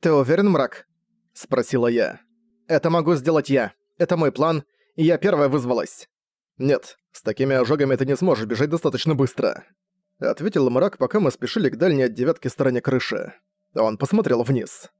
«Ты уверен, мрак?» — спросила я. «Это могу сделать я. Это мой план, и я первая вызвалась». «Нет, с такими ожогами ты не сможешь бежать достаточно быстро», — ответил мрак, пока мы спешили к дальней от девятки стороне крыши. Он посмотрел вниз.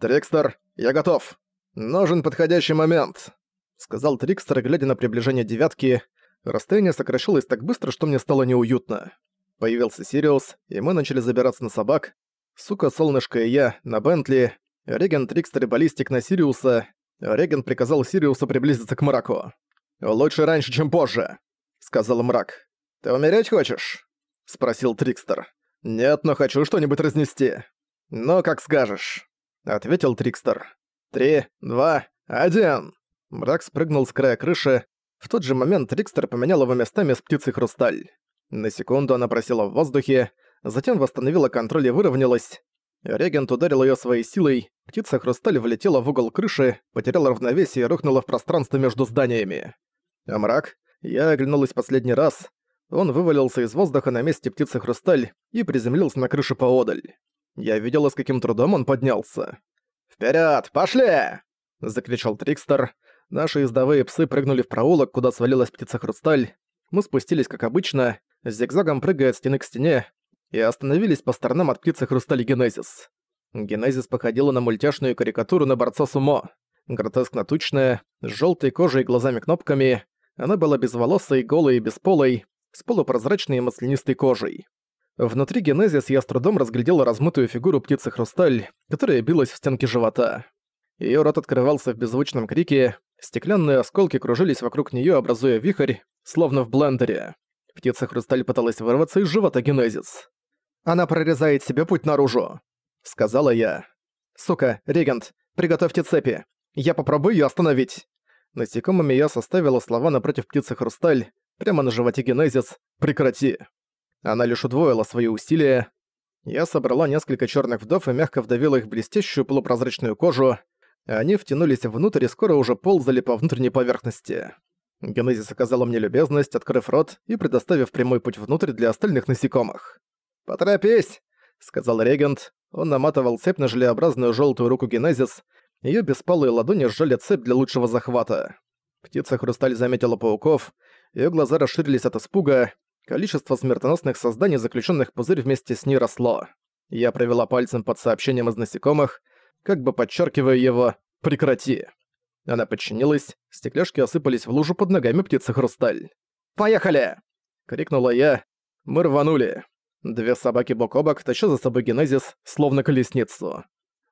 «Трикстер, я готов. Нужен подходящий момент», — сказал Трикстер, глядя на приближение девятки. Расстояние сокращалось так быстро, что мне стало неуютно. Появился Сириус, и мы начали забираться на собак. Сука, солнышко и я на Бентли, Реген, Трикстер и Баллистик на Сириуса. Реген приказал Сириусу приблизиться к мраку. «Лучше раньше, чем позже», — сказал мрак. «Ты умереть хочешь?» — спросил Трикстер. «Нет, но хочу что-нибудь разнести». «Ну, как скажешь», — ответил Трикстер. «Три, два, один!» Мрак спрыгнул с края крыши. В тот же момент Трикстер поменял его местами с птицей Хрусталь. На секунду она просела в воздухе, затем восстановила контроль и выровнялась. Регент ударил её своей силой, птица Хрусталь влетела в угол крыши, потеряла равновесие и рухнула в пространство между зданиями. А мрак? Я оглянулась последний раз. Он вывалился из воздуха на месте птицы Хрусталь и приземлился на крышу поодаль. Я видела, с каким трудом он поднялся. «Вперёд, пошли!» — закричал Трикстер. Наши ездовые псы прыгнули в проулок, куда свалилась птица Хрусталь. Мы спустились, как обычно, зигзагом прыгая от стены к стене, и остановились по сторонам от птицы Хрусталь Генезис. Генезис походила на мультяшную карикатуру на борца сумо. Гротескно-тучная, с жёлтой кожей и глазами-кнопками, она была безволосой, голой и бесполой, с полупрозрачной и маслянистой кожей. Внутри Генезис я с трудом разглядела размытую фигуру птицы Хрусталь, которая билась в стенке живота. Её рот открывался в беззвучном крике, стеклянные осколки кружились вокруг неё, образуя вихрь, словно в блендере. Птица Хрусталь пыталась вырваться из живота Генезис. «Она прорезает себе путь наружу», — сказала я. «Сука, регент, приготовьте цепи. Я попробую её остановить». Насекомыми я составила слова напротив птицы Хрусталь, прямо на животе Генезис «Прекрати». Она лишь удвоила свои усилия. Я собрала несколько чёрных вдов и мягко вдавила их в блестящую полупрозрачную кожу. Они втянулись внутрь и скоро уже ползали по внутренней поверхности. Генезис оказала мне любезность, открыв рот и предоставив прямой путь внутрь для остальных насекомых. «Поторопись!» — сказал регент. Он наматывал цепь на желеобразную желтую руку Генезис, её беспалые ладони сжали цепь для лучшего захвата. Птица-хрусталь заметила пауков, её глаза расширились от испуга, количество смертоносных созданий, заключённых в пузырь вместе с ней росло. Я провела пальцем под сообщением из насекомых, как бы подчеркивая его «прекрати». Она подчинилась, стекляшки осыпались в лужу под ногами птицы Хрусталь. «Поехали!» — крикнула я. Мы рванули. Две собаки бок о бок, таща за собой генезис, словно колесницу.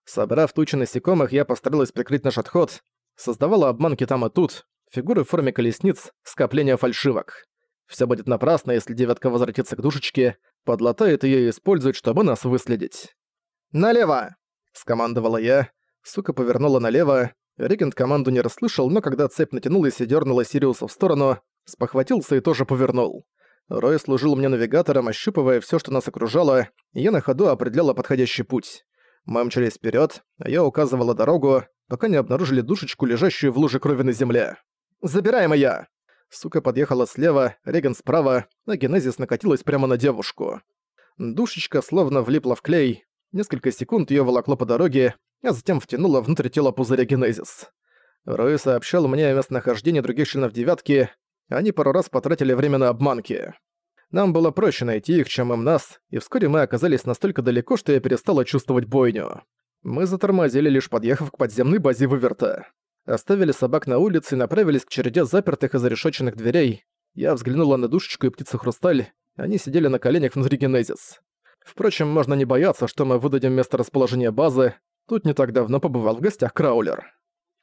Собрав тучи насекомых, я постаралась прикрыть наш отход, создавала обманки там и тут, фигуры в форме колесниц, скопления фальшивок. Все будет напрасно, если девятка возвратится к душечке, подлатает ее и использует, чтобы нас выследить. «Налево!» — скомандовала я. Сука повернула налево, Регент команду не расслышал, но когда цепь натянулась и дернула Сириуса в сторону, спохватился и тоже повернул. Рой служил мне навигатором, ощупывая все, что нас окружало, и я на ходу определяла подходящий путь. Мы мчались вперед, а я указывала дорогу, пока не обнаружили душечку, лежащую в луже крови на земле. «Забираем ее!» Сука подъехала слева, Реген справа, а Генезис накатилась прямо на девушку. Душечка словно влипла в клей. Несколько секунд ее волокло по дороге, а затем втянула внутрь тела пузыря Генезис. Рой сообщал мне о местонахождении других членов девятки, они пару раз потратили время на обманки. Нам было проще найти их, чем им нас, и вскоре мы оказались настолько далеко, что я перестала чувствовать бойню. Мы затормозили, лишь подъехав к подземной базе Выверта. Оставили собак на улице и направились к череде запертых и зарешоченных дверей. Я взглянула на душечку и птицу Хрусталь, они сидели на коленях внутри Генезис. Впрочем, можно не бояться, что мы выдадим место расположения базы, Тут не так давно побывал в гостях Краулер.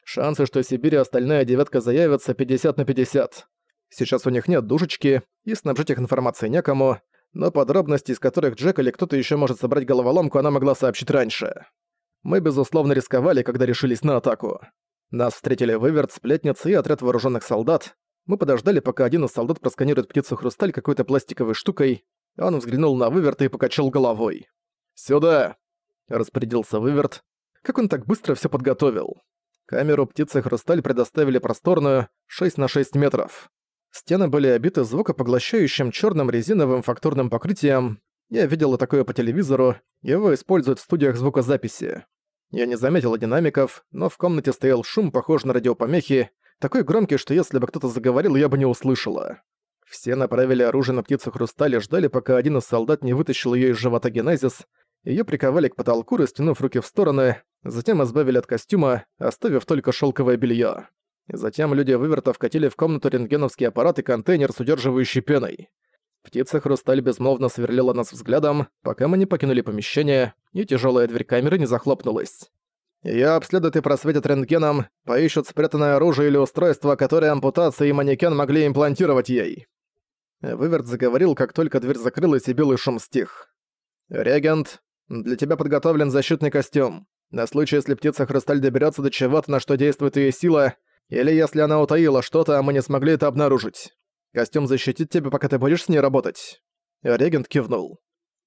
Шансы, что Сибирь и остальная девятка заявятся 50 на 50. Сейчас у них нет душечки, и снабжить их информацией некому, но подробности, из которых Джек или кто-то еще может собрать головоломку, она могла сообщить раньше. Мы, безусловно, рисковали, когда решились на атаку. Нас встретили выверт, сплетницы и отряд вооруженных солдат. Мы подождали, пока один из солдат просканирует птицу Хрусталь какой-то пластиковой штукой. Он взглянул на выверта и покачал головой. «Сюда!» – распорядился выверт, как он так быстро все подготовил? Камеру птицы Хрусталь предоставили просторную, 6 на 6 метров. Стены были обиты звукопоглощающим черным резиновым фактурным покрытием. Я видела такое по телевизору, его используют в студиях звукозаписи. Я не заметила динамиков, но в комнате стоял шум, похожий на радиопомехи, такой громкий, что если бы кто-то заговорил, я бы не услышала. Все направили оружие на птицу хрусталь и ждали, пока один из солдат не вытащил ее из живота Генезис. Ее приковали к потолку, растянув руки в стороны, затем избавили от костюма, оставив только шелковое белье. Затем люди выверта вкатили в комнату рентгеновский аппарат и контейнер с удерживающей пеной. Птица Хрусталь безмолвно сверлила нас взглядом, пока мы не покинули помещение, и тяжелая дверь камеры не захлопнулась. Её обследуют и просветят рентгеном, поищут спрятанное оружие или устройство, которое ампутация и манекен могли имплантировать ей. Выверт заговорил, как только дверь закрылась и белый шум стих. «Регент, для тебя подготовлен защитный костюм. На случай, если птица Хрусталь доберется до чего-то, на что действует ее сила, или если она утаила что-то, а мы не смогли это обнаружить. Костюм защитит тебя, пока ты будешь с ней работать». Регент кивнул.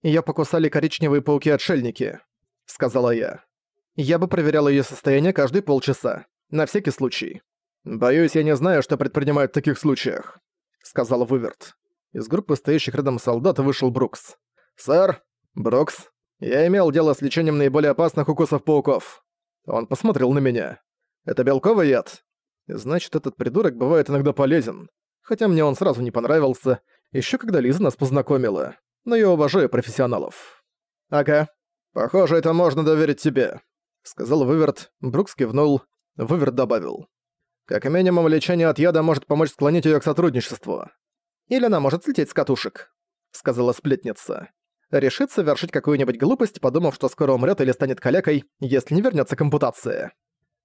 «Её покусали коричневые пауки-отшельники», — сказала я. «Я бы проверяла её состояние каждые полчаса. На всякий случай». «Боюсь, я не знаю, что предпринимают в таких случаях», — сказал Выверт. Из группы стоящих рядом солдат вышел Брукс. «Сэр, Брукс, я имел дело с лечением наиболее опасных укусов пауков». Он посмотрел на меня. «Это белковый яд?» Значит, этот придурок бывает иногда полезен хотя мне он сразу не понравился, еще когда Лиза нас познакомила. Но я уважаю профессионалов. «Ага. Похоже, это можно доверить тебе», — сказал Выверт. Брукс кивнул. Выверт добавил. «Как минимум, лечение от яда может помочь склонить ее к сотрудничеству. Или она может слететь с катушек», — сказала сплетница. «Решит совершить какую-нибудь глупость, подумав, что скоро умрет или станет калекой, если не вернется к ампутации.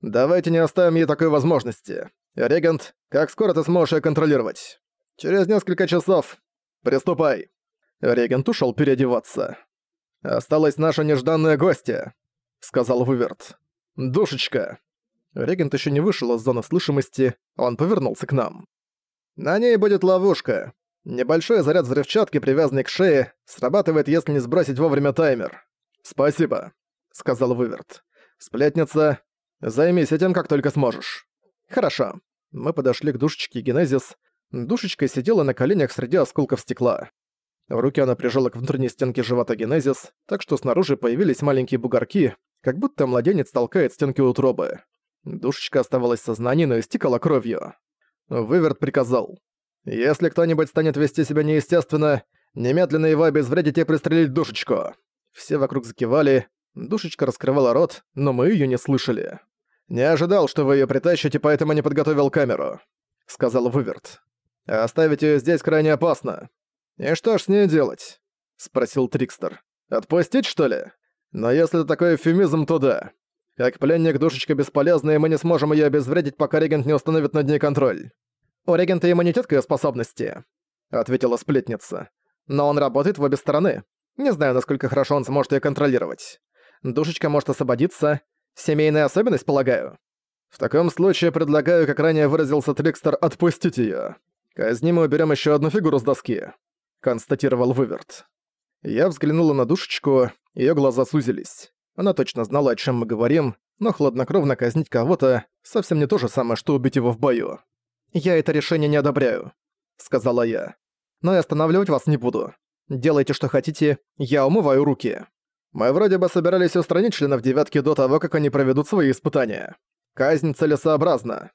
Давайте не оставим ей такой возможности. «Регент, как скоро ты сможешь её контролировать?» «Через несколько часов. Приступай». Регент ушёл переодеваться. «Осталась наша нежданная гостья», — сказал Выверт. «Душечка». Регент ещё не вышел из зоны слышимости, он повернулся к нам. «На ней будет ловушка. Небольшой заряд взрывчатки, привязанный к шее, срабатывает, если не сбросить вовремя таймер. Спасибо», — сказал Выверт. «Сплетница, займись этим, как только сможешь». «Хорошо». Мы подошли к душечке Генезис. Душечка сидела на коленях среди осколков стекла. В руки она прижала к внутренней стенке живота Генезис, так что снаружи появились маленькие бугорки, как будто младенец толкает стенки утробы. Душечка оставалась в сознании, но истекала кровью. Выверт приказал. «Если кто-нибудь станет вести себя неестественно, немедленно его обезвредить и пристрелить душечку». Все вокруг закивали, душечка раскрывала рот, но мы её не слышали. «Не ожидал, что вы её притащите, поэтому не подготовил камеру», — сказал Выверт. «Оставить её здесь крайне опасно». «И что ж с ней делать?» — спросил Трикстер. «Отпустить, что ли? Но если это такой эвфемизм, то да. Как пленник душечка бесполезная, мы не сможем её обезвредить, пока регент не установит над ней контроль». «У регента иммунитет к её способности», — ответила сплетница. «Но он работает в обе стороны. Не знаю, насколько хорошо он сможет её контролировать. Душечка может освободиться, Семейная особенность, полагаю? В таком случае предлагаю, как ранее выразился Трикстер, отпустить её. Казни мы уберем ещё одну фигуру с доски», — констатировал Выверт. Я взглянула на душечку, её глаза сузились. Она точно знала, о чем мы говорим, но хладнокровно казнить кого-то совсем не то же самое, что убить его в бою. «Я это решение не одобряю», — сказала я. «Но и останавливать вас не буду. Делайте, что хотите, я умываю руки». Мы вроде бы собирались устранить членов девятки до того, как они проведут свои испытания. Казнь целесообразна.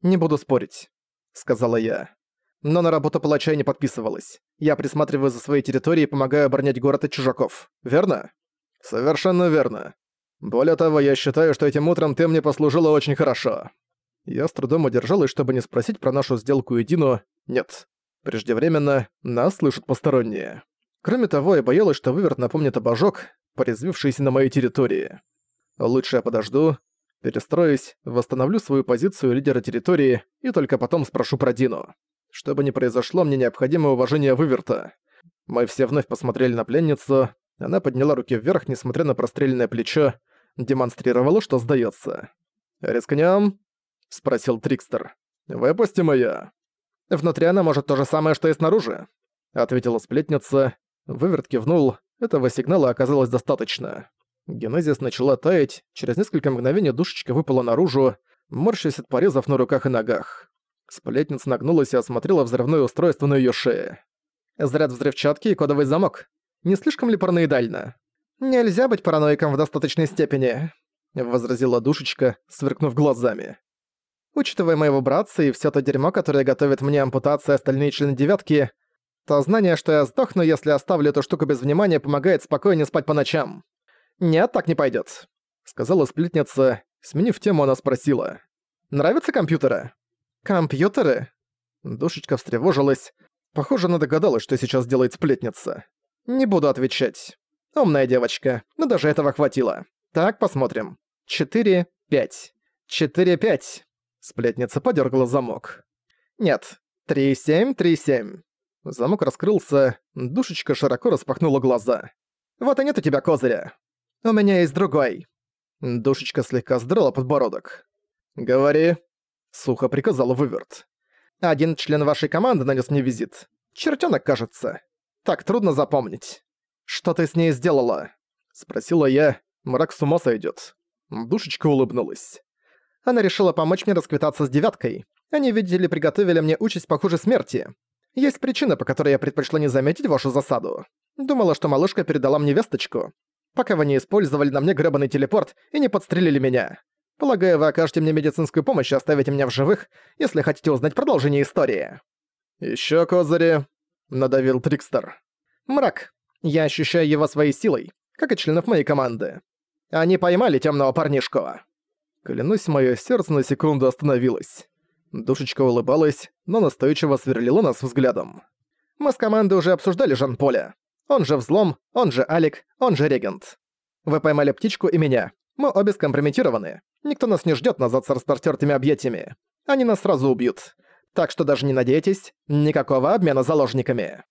Не буду спорить, сказала я. Но на работу палача не подписывалась. Я присматриваю за своей территорией и помогаю оборонять город от чужаков. Верно? Совершенно верно. Более того, я считаю, что этим утром ты мне послужила очень хорошо. Я с трудом удержалась, чтобы не спросить про нашу сделку и. Нет. Преждевременно нас слышат посторонние. Кроме того, я боялась, что выверт напомнит об ожог, порезвившийся на моей территории. Лучше я подожду, перестроюсь, восстановлю свою позицию лидера территории и только потом спрошу про Дину. Что бы ни произошло, мне необходимо уважение выверта. Мы все вновь посмотрели на пленницу, она подняла руки вверх, несмотря на простреленное плечо, демонстрировала, что сдается. «Рискнём?» — спросил Трикстер. «Выпусти моя». «Внутри она может то же самое, что и снаружи», — ответила сплетница. Выверт кивнул, этого сигнала оказалось достаточно. Генезис начала таять, через несколько мгновений душечка выпала наружу, морщась от порезов на руках и ногах. Сплетница нагнулась и осмотрела взрывное устройство на её шее. Заряд взрывчатки и кодовый замок. Не слишком ли параноидально? Нельзя быть параноиком в достаточной степени. — возразила душечка, сверкнув глазами. «Учитывая моего братца и всё то дерьмо, которое готовит мне ампутация остальные члены девятки, то знание, что я сдохну, если оставлю эту штуку без внимания, помогает спокойнее спать по ночам. Нет, так не пойдёт», — сказала сплетница. Сменив тему, она спросила. «Нравятся компьютеры?» «Компьютеры?» Душечка встревожилась. Похоже, она догадалась, что сейчас делает сплетница. «Не буду отвечать. Умная девочка, но даже этого хватило. Так, посмотрим. Четыре, пять. Четыре, пять». Сплетница подергала замок. «Нет. Три, семь, три, семь». Замок раскрылся, душечка широко распахнула глаза. «Вот и нет у тебя козыря. У меня есть другой». Душечка слегка сдрала подбородок. «Говори», — сухо приказал Выверт. «Один член вашей команды нанес мне визит. Чертёнок, кажется. Так трудно запомнить. Что ты с ней сделала?» Спросила я. Мрак с ума сойдёт. Душечка улыбнулась. Она решила помочь мне расквитаться с девяткой. Они, видели, приготовили мне участь похуже смерти. Есть причина, по которой я предпочла не заметить вашу засаду. Думала, что малышка передала мне весточку. Пока вы не использовали на мне грёбаный телепорт и не подстрелили меня. Полагаю, вы окажете мне медицинскую помощь и оставите меня в живых, если хотите узнать продолжение истории». «Ещё козыри», — надавил Трикстер. «Мрак. Я ощущаю его своей силой, как и членов моей команды. Они поймали тёмного парнишку». Клянусь, моё сердце на секунду остановилось. Душечка улыбалась, но настойчиво сверлила нас взглядом. Мы с командой уже обсуждали Жан-Поля. Он же Взлом, он же Алик, он же Регент. Вы поймали птичку и меня. Мы обе скомпрометированы. Никто нас не ждёт назад с распростёртыми объятиями. Они нас сразу убьют. Так что даже не надейтесь, никакого обмена заложниками.